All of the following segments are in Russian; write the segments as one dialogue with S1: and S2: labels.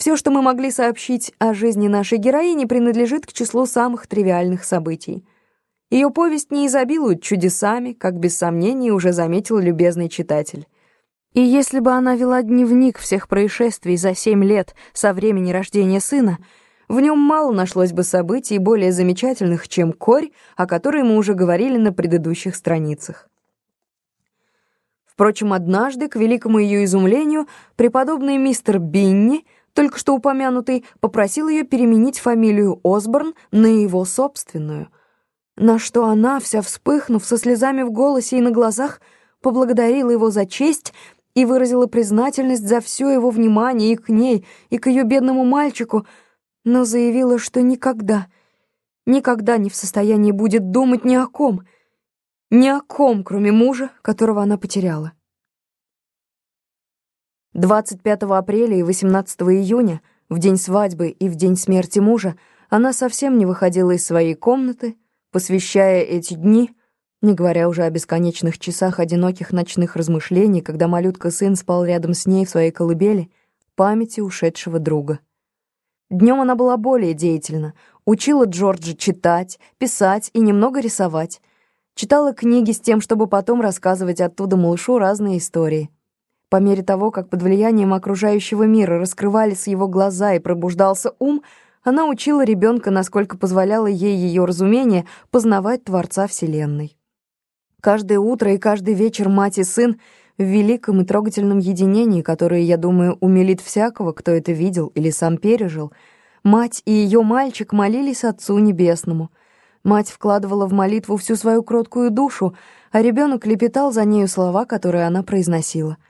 S1: Все, что мы могли сообщить о жизни нашей героини, принадлежит к числу самых тривиальных событий. Ее повесть не изобилует чудесами, как без сомнения уже заметил любезный читатель. И если бы она вела дневник всех происшествий за семь лет со времени рождения сына, в нем мало нашлось бы событий более замечательных, чем корь, о которой мы уже говорили на предыдущих страницах. Впрочем, однажды, к великому ее изумлению, преподобный мистер Бинни — только что упомянутый, попросил ее переменить фамилию Осборн на его собственную. На что она, вся вспыхнув, со слезами в голосе и на глазах, поблагодарила его за честь и выразила признательность за все его внимание и к ней, и к ее бедному мальчику, но заявила, что никогда, никогда не в состоянии будет думать ни о ком, ни о ком, кроме мужа, которого она потеряла. 25 апреля и 18 июня, в день свадьбы и в день смерти мужа, она совсем не выходила из своей комнаты, посвящая эти дни, не говоря уже о бесконечных часах одиноких ночных размышлений, когда малютка-сын спал рядом с ней в своей колыбели, памяти ушедшего друга. Днем она была более деятельна, учила Джорджа читать, писать и немного рисовать, читала книги с тем, чтобы потом рассказывать оттуда малышу разные истории — по мере того, как под влиянием окружающего мира раскрывались его глаза и пробуждался ум, она учила ребенка, насколько позволяло ей ее разумение, познавать Творца Вселенной. Каждое утро и каждый вечер мать и сын в великом и трогательном единении, которое, я думаю, умилит всякого, кто это видел или сам пережил, мать и ее мальчик молились Отцу Небесному. Мать вкладывала в молитву всю свою кроткую душу, а ребенок лепетал за нею слова, которые она произносила —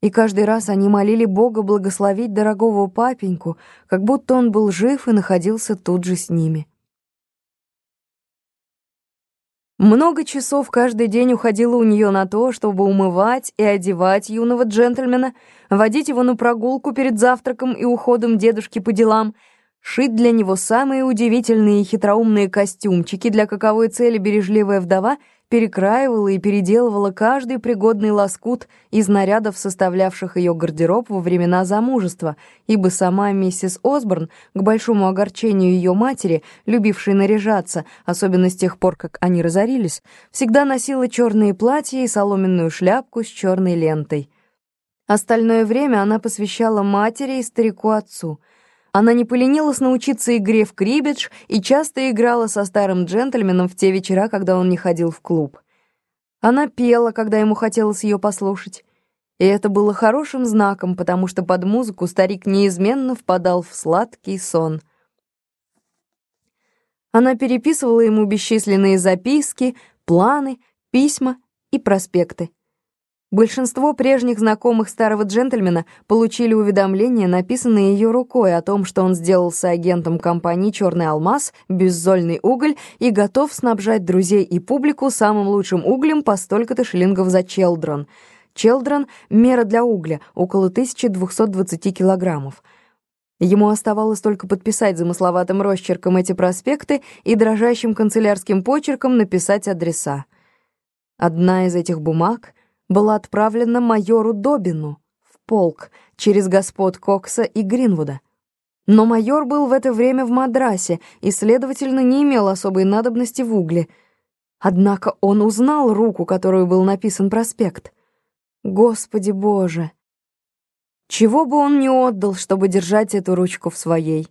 S1: и каждый раз они молили Бога благословить дорогого папеньку, как будто он был жив и находился тут же с ними. Много часов каждый день уходило у нее на то, чтобы умывать и одевать юного джентльмена, водить его на прогулку перед завтраком и уходом дедушки по делам, шить для него самые удивительные и хитроумные костюмчики, для каковой цели бережливая вдова — перекраивала и переделывала каждый пригодный лоскут из нарядов, составлявших ее гардероб во времена замужества, ибо сама миссис Осборн, к большому огорчению ее матери, любившей наряжаться, особенно с тех пор, как они разорились, всегда носила черные платья и соломенную шляпку с черной лентой. Остальное время она посвящала матери и старику-отцу — она не поленилась научиться игре в крибидж и часто играла со старым джентльменом в те вечера, когда он не ходил в клуб. Она пела, когда ему хотелось ее послушать. И это было хорошим знаком, потому что под музыку старик неизменно впадал в сладкий сон. Она переписывала ему бесчисленные записки, планы, письма и проспекты. Большинство прежних знакомых старого джентльмена получили уведомления, написанные ее рукой, о том, что он сделался агентом компании «Черный алмаз», «Беззольный уголь» и готов снабжать друзей и публику самым лучшим углем по столько-то шиллингов за челдрон. Челдрон — мера для угля, около 1220 килограммов. Ему оставалось только подписать замысловатым росчерком эти проспекты и дрожащим канцелярским почерком написать адреса. Одна из этих бумаг — была отправлена майору Добину в полк через господ Кокса и Гринвуда. Но майор был в это время в Мадрасе и, следовательно, не имел особой надобности в угле. Однако он узнал руку, которую был написан проспект. Господи Боже! Чего бы он не отдал, чтобы держать эту ручку в своей?